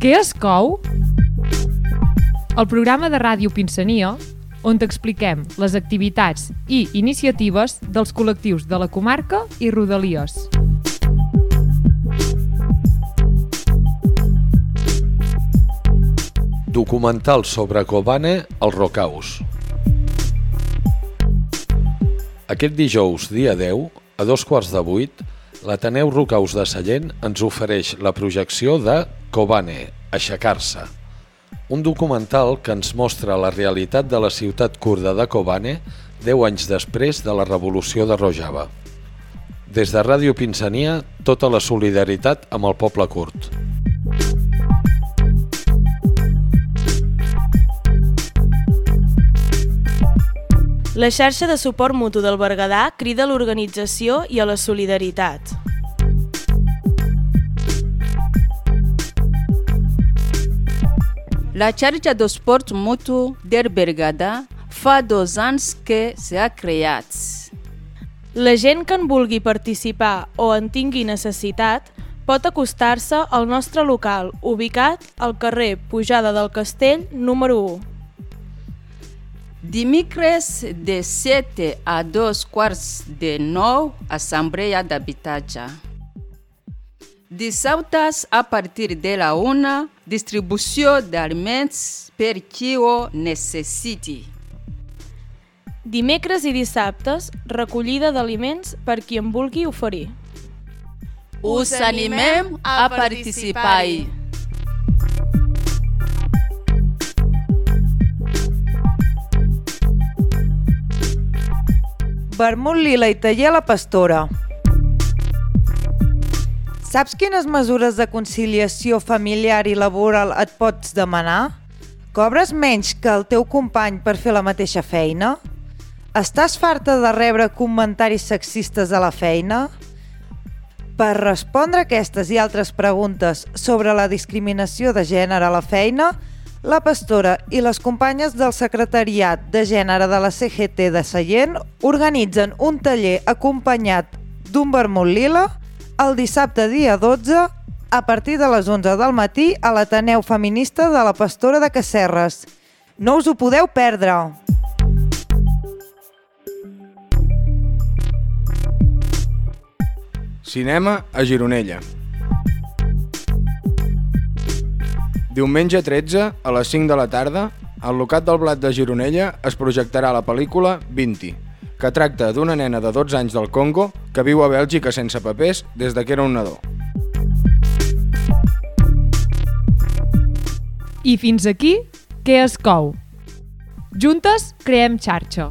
Què es cou? El programa de ràdio Pinsania, on t'expliquem les activitats i iniciatives dels col·lectius de la comarca i Rodalies. Documental sobre Kobane al Rocaus. Aquest dijous, dia 10, a dos quarts de vuit, l'Ateneu Rocaus de Sallent ens ofereix la projecció de Kobane, Aixecar-se, un documental que ens mostra la realitat de la ciutat kurda de Kobane 10 anys després de la revolució de Rojava. Des de Ràdio Pinsania, tota la solidaritat amb el poble kurd. La xarxa de suport mutu del Berguedà crida a l'organització i a la solidaritat. La xarxa de suport mútuo del Berguedà fa dos anys que s'ha creat. La gent que en vulgui participar o en tingui necessitat pot acostar-se al nostre local, ubicat al carrer Pujada del Castell, número 1. Dimecres de 7 a 2 quarts de 9, Assemblea d'Habitatge. Dissabtes, a partir de la 1, distribució d'aliments per qui ho necessiti. Dimecres i dissabtes, recollida d'aliments per qui en vulgui oferir. Us animem a participar-hi. Vermut Lila i Taller la Pastora. Saps quines mesures de conciliació familiar i laboral et pots demanar? Cobres menys que el teu company per fer la mateixa feina? Estàs farta de rebre comentaris sexistes a la feina? Per respondre aquestes i altres preguntes sobre la discriminació de gènere a la feina, la pastora i les companyes del Secretariat de Gènere de la CGT de Sallent organitzen un taller acompanyat d'un vermut lila el dissabte dia 12 a partir de les 11 del matí a l'Ateneu Feminista de la Pastora de Casserres. No us ho podeu perdre! Cinema a Gironella. Diumenge 13, a les 5 de la tarda, al locat del Blat de Gironella es projectarà la pel·lícula 20, que tracta d'una nena de 12 anys del Congo que viu a Bèlgica sense papers des de que era un nadó. I fins aquí, què es cou? Juntes creem xarxa.